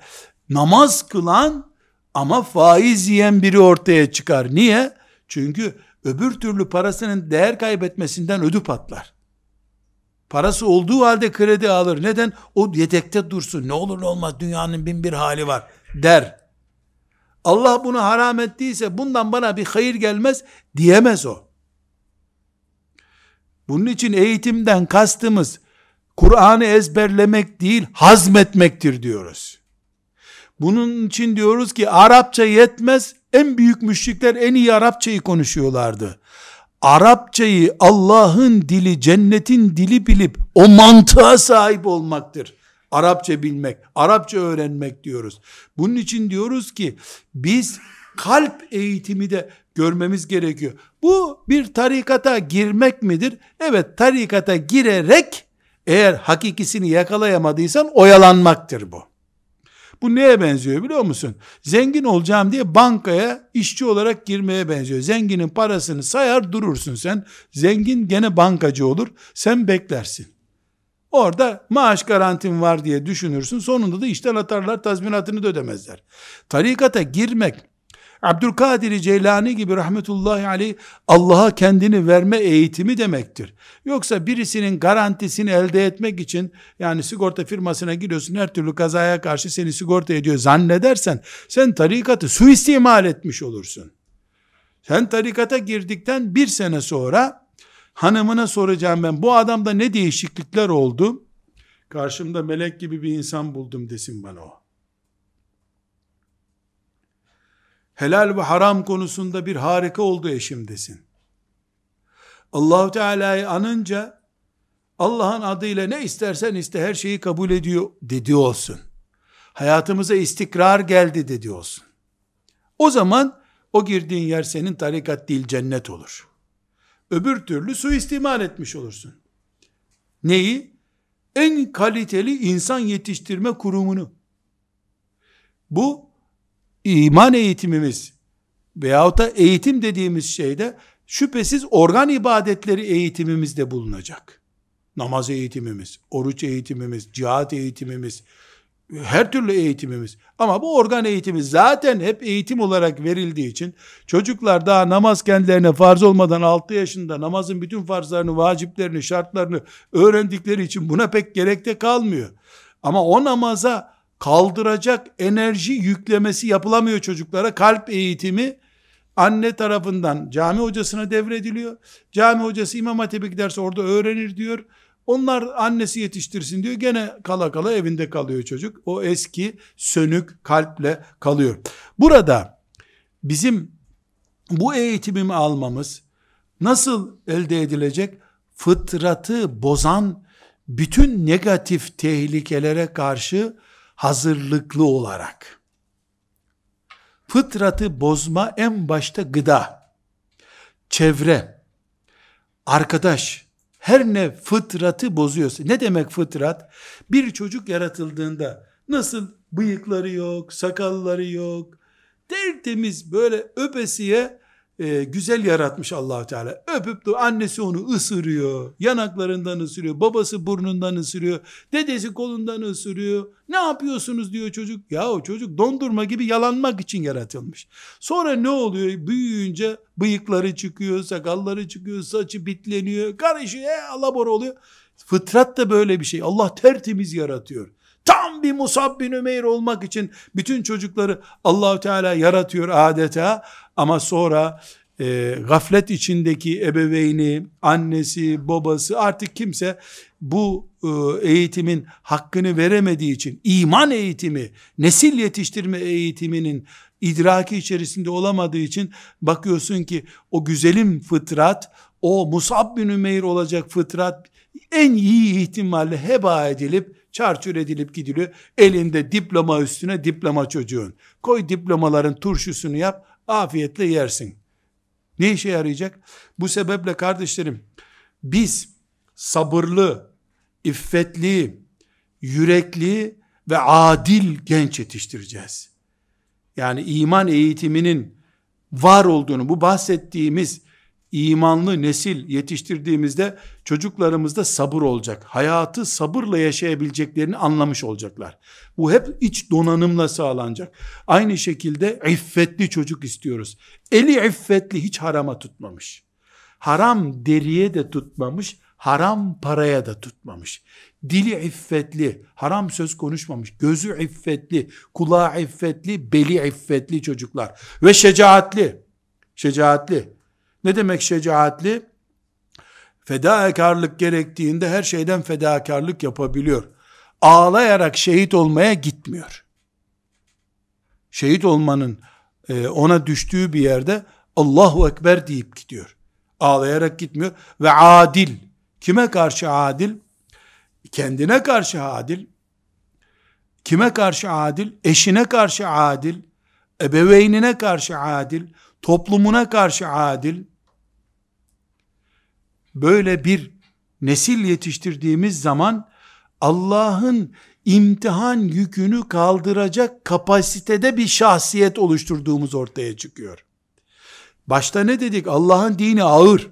namaz kılan ama faiz yiyen biri ortaya çıkar. Niye? Çünkü öbür türlü parasının değer kaybetmesinden ödü patlar. Parası olduğu halde kredi alır. Neden? O yedekte dursun. Ne olur ne olmaz dünyanın bin bir hali var der. Allah bunu haram ettiyse bundan bana bir hayır gelmez diyemez o. Bunun için eğitimden kastımız Kur'an'ı ezberlemek değil, hazmetmektir diyoruz. Bunun için diyoruz ki Arapça yetmez, en büyük müşrikler en iyi Arapçayı konuşuyorlardı. Arapçayı Allah'ın dili, cennetin dili bilip o mantığa sahip olmaktır. Arapça bilmek, Arapça öğrenmek diyoruz. Bunun için diyoruz ki biz kalp eğitimi de görmemiz gerekiyor. Bu bir tarikata girmek midir? Evet tarikata girerek eğer hakikisini yakalayamadıysan oyalanmaktır bu. Bu neye benziyor biliyor musun? Zengin olacağım diye bankaya işçi olarak girmeye benziyor. Zenginin parasını sayar durursun sen. Zengin gene bankacı olur. Sen beklersin. Orada maaş garantin var diye düşünürsün. Sonunda da işten atarlar tazminatını da ödemezler. Tarikata girmek Abdülkadir Ceylani gibi rahmetullahi aleyh Allah'a kendini verme eğitimi demektir. Yoksa birisinin garantisini elde etmek için yani sigorta firmasına giriyorsun her türlü kazaya karşı seni sigorta ediyor zannedersen sen tarikatı suistimal etmiş olursun. Sen tarikata girdikten bir sene sonra hanımına soracağım ben bu adamda ne değişiklikler oldu? Karşımda melek gibi bir insan buldum desin bana o. helal ve haram konusunda bir harika oldu eşim desin. Allahu Teala'yı anınca Allah'ın adıyla ne istersen iste her şeyi kabul ediyor dedi olsun. Hayatımıza istikrar geldi dedi olsun. O zaman o girdiğin yer senin tarikat değil cennet olur. Öbür türlü suistimal etmiş olursun. Neyi? En kaliteli insan yetiştirme kurumunu. Bu iman eğitimimiz veyahut da eğitim dediğimiz şeyde şüphesiz organ ibadetleri eğitimimizde bulunacak. Namaz eğitimimiz, oruç eğitimimiz, cihat eğitimimiz, her türlü eğitimimiz. Ama bu organ eğitimi zaten hep eğitim olarak verildiği için çocuklar daha namaz kendilerine farz olmadan 6 yaşında namazın bütün farzlarını, vaciplerini, şartlarını öğrendikleri için buna pek gerek de kalmıyor. Ama o namaza kaldıracak enerji yüklemesi yapılamıyor çocuklara. Kalp eğitimi anne tarafından cami hocasına devrediliyor. Cami hocası İmam Hatip'e giderse orada öğrenir diyor. Onlar annesi yetiştirsin diyor. Gene kala kala evinde kalıyor çocuk. O eski sönük kalple kalıyor. Burada bizim bu eğitimimi almamız nasıl elde edilecek? Fıtratı bozan bütün negatif tehlikelere karşı hazırlıklı olarak. Fıtratı bozma en başta gıda, çevre, arkadaş, her ne fıtratı bozuyorsa, ne demek fıtrat? Bir çocuk yaratıldığında nasıl bıyıkları yok, sakalları yok, tertemiz böyle öpesiye e, güzel yaratmış allah Teala. Öpüp de annesi onu ısırıyor. Yanaklarından ısırıyor. Babası burnundan ısırıyor. Dedesi kolundan ısırıyor. Ne yapıyorsunuz diyor çocuk. Ya o çocuk dondurma gibi yalanmak için yaratılmış. Sonra ne oluyor? Büyüyünce bıyıkları çıkıyor, sakalları çıkıyor, saçı bitleniyor, karışıyor, e, alabor oluyor. Fıtrat da böyle bir şey. Allah tertemiz yaratıyor. Tam bir Musab bin Ümeyr olmak için bütün çocukları Allahu Teala yaratıyor adeta. Ama sonra e, gaflet içindeki ebeveyni, annesi, babası artık kimse bu e, eğitimin hakkını veremediği için iman eğitimi, nesil yetiştirme eğitiminin idraki içerisinde olamadığı için bakıyorsun ki o güzelim fıtrat, o Musab bin Ümeyr olacak fıtrat en iyi ihtimalle heba edilip çarçur edilip gidiliyor. Elinde diploma üstüne diploma çocuğun. Koy diplomaların turşusunu yap, afiyetle yersin. Ne işe yarayacak? Bu sebeple kardeşlerim, biz sabırlı, iffetli, yürekli ve adil genç yetiştireceğiz. Yani iman eğitiminin var olduğunu, bu bahsettiğimiz imanlı nesil yetiştirdiğimizde çocuklarımızda sabır olacak. Hayatı sabırla yaşayabileceklerini anlamış olacaklar. Bu hep iç donanımla sağlanacak. Aynı şekilde iffetli çocuk istiyoruz. Eli iffetli hiç harama tutmamış. Haram deriye de tutmamış, haram paraya da tutmamış. Dili iffetli, haram söz konuşmamış. Gözü iffetli, kulağı iffetli, beli iffetli çocuklar. Ve şecaatli, şecaatli, ne demek şecaatli? Fedakarlık gerektiğinde her şeyden fedakarlık yapabiliyor. Ağlayarak şehit olmaya gitmiyor. Şehit olmanın e, ona düştüğü bir yerde Allahu Ekber deyip gidiyor. Ağlayarak gitmiyor. Ve adil. Kime karşı adil? Kendine karşı adil. Kime karşı adil? Eşine karşı adil. Ebeveynine karşı adil toplumuna karşı adil, böyle bir nesil yetiştirdiğimiz zaman Allah'ın imtihan yükünü kaldıracak kapasitede bir şahsiyet oluşturduğumuz ortaya çıkıyor. Başta ne dedik? Allah'ın dini ağır.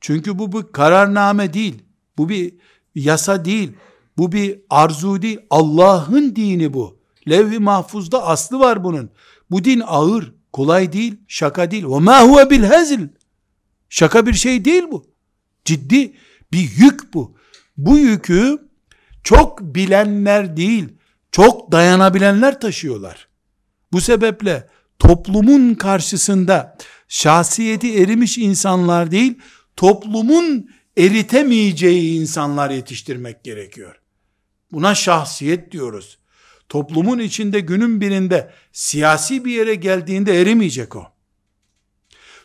Çünkü bu bir kararname değil. Bu bir yasa değil. Bu bir arzu değil. Allah'ın dini bu. Levh-i mahfuzda aslı var bunun. Bu din ağır. Kolay değil, şaka değil. Huve bil hazil. Şaka bir şey değil bu. Ciddi bir yük bu. Bu yükü çok bilenler değil, çok dayanabilenler taşıyorlar. Bu sebeple toplumun karşısında şahsiyeti erimiş insanlar değil, toplumun eritemeyeceği insanlar yetiştirmek gerekiyor. Buna şahsiyet diyoruz toplumun içinde günün birinde siyasi bir yere geldiğinde erimeyecek o.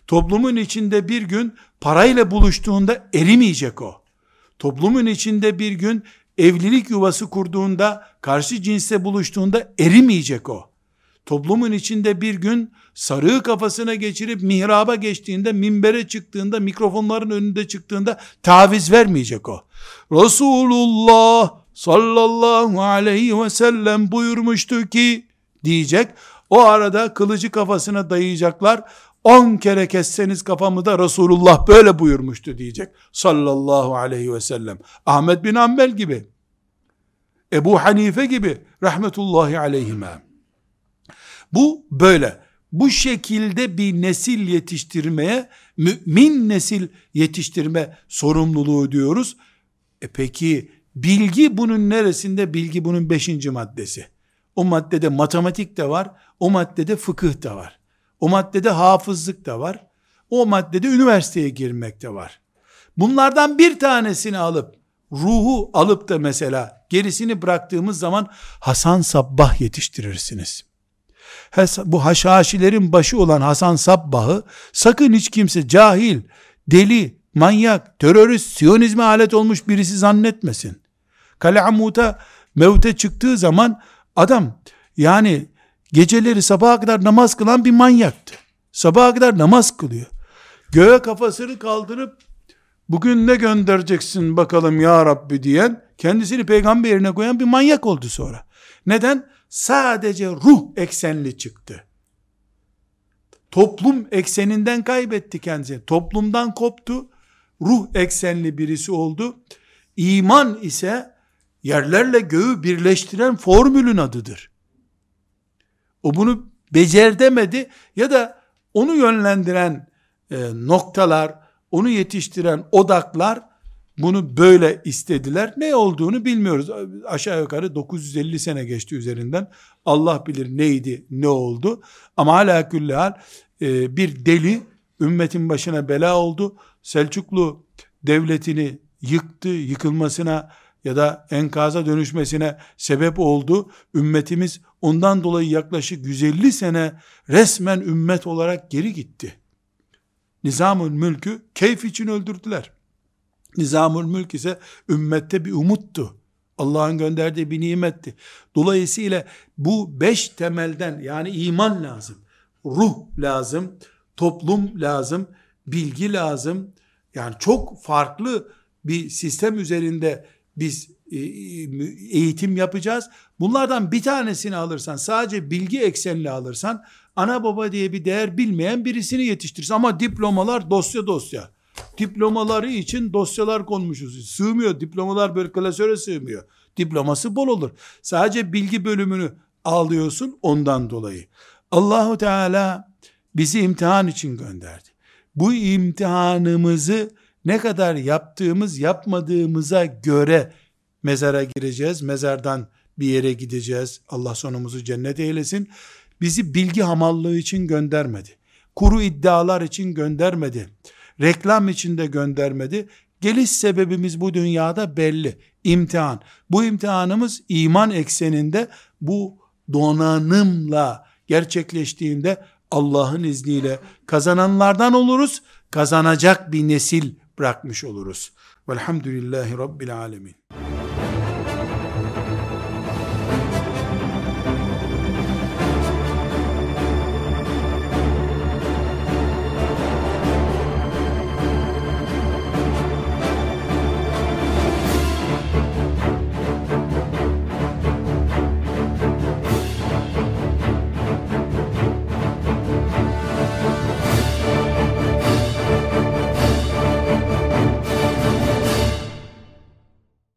Toplumun içinde bir gün parayla buluştuğunda erimeyecek o. Toplumun içinde bir gün evlilik yuvası kurduğunda, karşı cinsle buluştuğunda erimeyecek o. Toplumun içinde bir gün sarığı kafasına geçirip mihraba geçtiğinde, minbere çıktığında, mikrofonların önünde çıktığında taviz vermeyecek o. Resulullah sallallahu aleyhi ve sellem buyurmuştu ki diyecek. O arada kılıcı kafasına dayayacaklar. On kere kesseniz kafamı da Resulullah böyle buyurmuştu diyecek. Sallallahu aleyhi ve sellem. Ahmet bin Ambel gibi. Ebu Hanife gibi. Rahmetullahi aleyhime. Bu böyle. Bu şekilde bir nesil yetiştirmeye, mümin nesil yetiştirme sorumluluğu diyoruz. E peki bilgi bunun neresinde? Bilgi bunun beşinci maddesi. O maddede matematik de var, o maddede fıkıh da var. O maddede hafızlık da var. O maddede üniversiteye girmek de var. Bunlardan bir tanesini alıp, ruhu alıp da mesela gerisini bıraktığımız zaman Hasan Sabbah yetiştirirsiniz. Bu haşhaşilerin başı olan Hasan Sabbah'ı sakın hiç kimse cahil, deli, manyak, terörist, siyonizme alet olmuş birisi zannetmesin. Kale Amut'a mevte çıktığı zaman adam yani geceleri sabaha kadar namaz kılan bir manyaktı. Sabaha kadar namaz kılıyor. Göğe kafasını kaldırıp bugün ne göndereceksin bakalım ya Rabbi diyen kendisini peygamber yerine koyan bir manyak oldu sonra. Neden? Sadece ruh eksenli çıktı. Toplum ekseninden kaybetti kendisini. Toplumdan koptu. Ruh eksenli birisi oldu. İman ise yerlerle göğü birleştiren formülün adıdır. O bunu becerdemedi ya da onu yönlendiren e, noktalar, onu yetiştiren odaklar bunu böyle istediler. Ne olduğunu bilmiyoruz. Aşağı yukarı 950 sene geçti üzerinden. Allah bilir neydi, ne oldu. Ama hala küllehal e, bir deli ümmetin başına bela oldu. Selçuklu devletini yıktı, yıkılmasına ya da enkaza dönüşmesine sebep oldu. Ümmetimiz ondan dolayı yaklaşık 150 sene resmen ümmet olarak geri gitti. Nizamül mülkü keyif için öldürdüler. Nizamül mülk ise ümmette bir umuttu. Allah'ın gönderdiği bir nimetti. Dolayısıyla bu beş temelden yani iman lazım, ruh lazım, toplum lazım, bilgi lazım. Yani çok farklı bir sistem üzerinde biz e, eğitim yapacağız. Bunlardan bir tanesini alırsan, sadece bilgi eksenli alırsan, ana baba diye bir değer bilmeyen birisini yetiştirirsin. Ama diplomalar dosya dosya. Diplomaları için dosyalar konmuşuz. Sığmıyor. Diplomalar böyle klasöre sığmıyor. Diploması bol olur. Sadece bilgi bölümünü alıyorsun ondan dolayı. Allahu Teala bizi imtihan için gönderdi. Bu imtihanımızı ne kadar yaptığımız yapmadığımıza göre mezara gireceğiz. Mezardan bir yere gideceğiz. Allah sonumuzu cennet eylesin. Bizi bilgi hamallığı için göndermedi. Kuru iddialar için göndermedi. Reklam için de göndermedi. Geliş sebebimiz bu dünyada belli. İmtihan. Bu imtihanımız iman ekseninde bu donanımla gerçekleştiğinde Allah'ın izniyle kazananlardan oluruz. Kazanacak bir nesil bırakmış oluruz. Velhamdülillahi Rabbil Alemin.